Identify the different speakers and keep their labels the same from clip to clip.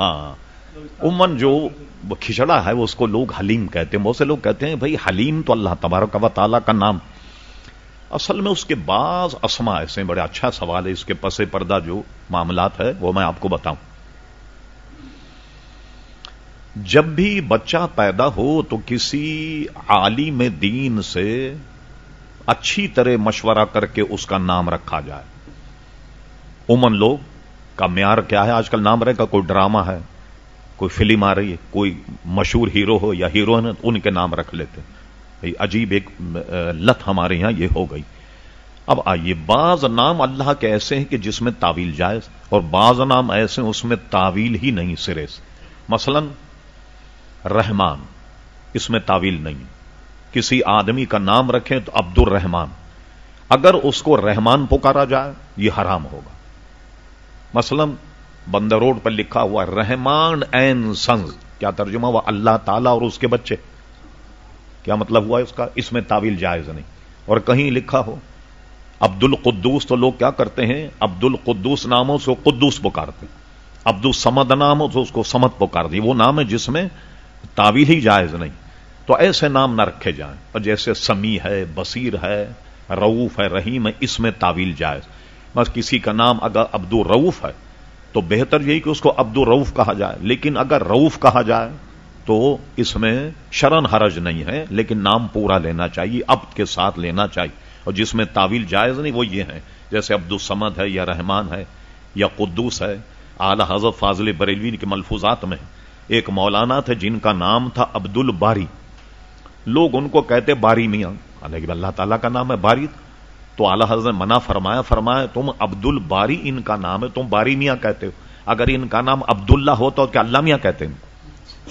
Speaker 1: ہاں۔ امن جو کھچڑا ہے، اس کو لوگ حلیم کہتے ہیں۔ بہت سے لوگ کہتے ہیں، بھائی حلیم تو اللہ تبارک و تعالیٰ کا نام۔ اصل میں اس کے بعض اسما ایسے بڑے اچھا سوال ہے۔ اس کے پس پردہ جو معاملات ہے، وہ میں آپ کو بتاؤں۔ جب بھی بچہ پیدا ہو تو کسی عالم دین سے اچھی طرح مشورہ کر کے اس کا نام رکھا جائے۔ عموماً لوگ کا معیار کیا ہے؟ آج کل نام رہے گا، کوئی ڈرامہ ہے، کوئی فلم آ رہی ہے، کوئی مشہور ہیرو ہو یا ہیروئن، ان کے نام رکھ لیتے عجیب ایک لت ہمارے یہاں یہ ہو گئی۔ اب آئیے، بعض نام اللہ کے ایسے ہیں کہ جس میں تعویل جائز، اور بعض نام ایسے ہیں اس میں تعویل ہی نہیں سرے۔ سے مثلا، رحمان، اس میں تعویل نہیں۔ کسی آدمی کا نام رکھیں تو عبد الرحمان اگر اس کو رحمان پکارا جائے، یہ حرام ہوگا۔ مثلا بندر روڈ پر لکھا ہوا رحمان این سنز کیا ترجمہ ہوا؟ اللہ تعالی اور اس کے بچے۔ کیا مطلب ہوا اس کا؟ اس میں تعویل جائز نہیں۔ اور کہیں لکھا ہو عبد القدوس تو لوگ کیا کرتے ہیں؟ عبد القدوس ناموں سے قدوس پکارتے عبد السمد ناموں سے اس کو سمت پکار دی وہ نام ہے جس میں تعویل ہی جائز نہیں۔ تو ایسے نام نہ رکھے جائیں۔ اور جیسے سمی ہے، بصیر ہے روف ہے، رحیم ہے، اس میں تعویل جائز۔ بس کسی کا نام اگر عبد الروف ہے، تو بہتر یہی کہ اس کو عبد الروف کہا جائے۔ لیکن اگر روف کہا جائے، تو اس میں شرن حرج نہیں ہے، لیکن نام پورا لینا چاہیے اب کے ساتھ لینا چاہیے۔ اور جس میں تعویل جائز نہیں، وہ یہ ہے، جیسے عبد السمد ہے یا رحمان ہے یا قدوس ہے۔ اعلی حضرت فاضل بریلوی کے ملفوظات میں ایک مولانا تھے جن کا نام تھا عبد الباری لوگ ان کو کہتے باری میاں حالانکہ اللہ تعالیٰ کا نام ہے باری تو اعلی حضرت نے منع فرمایا فرمایا، تم عبد الباری ان کا نام ہے، تم باری میاں کہتے ہو۔ اگر ان کا نام عبد اللہ ہوتا تو کیا اللہ میاں کہتے ہیں؟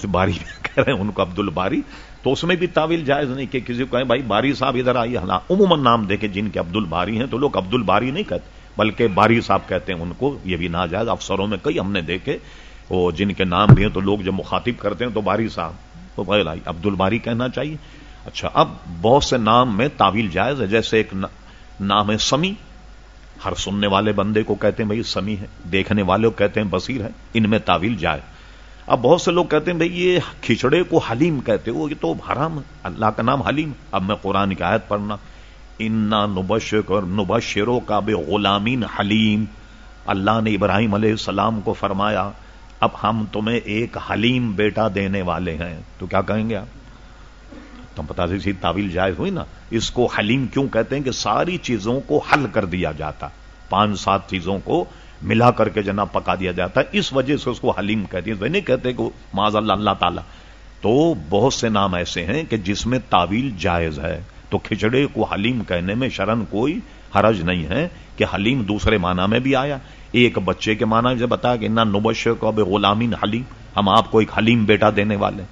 Speaker 1: باری کہہ رہے ہیں، ان کو عبد الباری تو اس میں بھی تعویل جائز نہیں کہ کسی کو کہیں، بھائی باری صاحب ادھر آئیے عموماً نام دیکھے جن کے عبد الباری ہیں تو لوگ عبد الباری نہیں کہتے، بلکہ باری صاحب کہتے ہیں ان کو۔ یہ بھی ناجائز، افسروں میں کئی ہم نے دیکھے، وہ جن کے نام بھی ہیں تو لوگ جب مخاطب کرتے ہیں تو باری صاحب تو بھائی عبد الباری کہنا چاہیے۔ اچھا اب بہت سے نام میں تعویل جائز ہے، جیسے ایک نام ہے سمی۔ ہر سننے والے بندے کو کہتے ہیں بھائی سمی ہے، دیکھنے والے کو کہتے ہیں بصیر ہے، ان میں تعویل جائے۔ اب بہت سے لوگ کہتے ہیں بھائی یہ کھچڑے کو حلیم کہتے ہو یہ تو حرام اللہ کا نام حلیم۔ اب میں قرآن کی آیت پڑھنا۔ انا نبشر نبشروں کا بے غلامین حلیم۔ اللہ نے ابراہیم علیہ السلام کو فرمایا، اب ہم تمہیں ایک حلیم بیٹا دینے والے ہیں۔ تو کیا کہیں گے آپ؟ تم پتا سی تعویل جائز ہوئی نا۔ اس کو حلیم کیوں کہتے ہیں کہ ساری چیزوں کو حل کر دیا جاتا۔ پانچ سات چیزوں کو ملا کر کے جناب پکا دیا جاتا۔ ہے اس وجہ سے اس کو حلیم کہتے ہیں۔ نہیں کہتے کہ معذ اللہ اللہ تعالیٰ۔ تو بہت سے نام ایسے ہیں کہ جس میں تعویل جائز ہے۔ تو کھچڑے کو حلیم کہنے میں شرن کوئی حرج نہیں ہے کہ حلیم دوسرے معنی میں بھی آیا۔ ایک بچے کے معنی جب بتایا کہ نہ نبش کو اب غلامین حلیم۔ ہم آپ کو ایک حلیم بیٹا دینے والے۔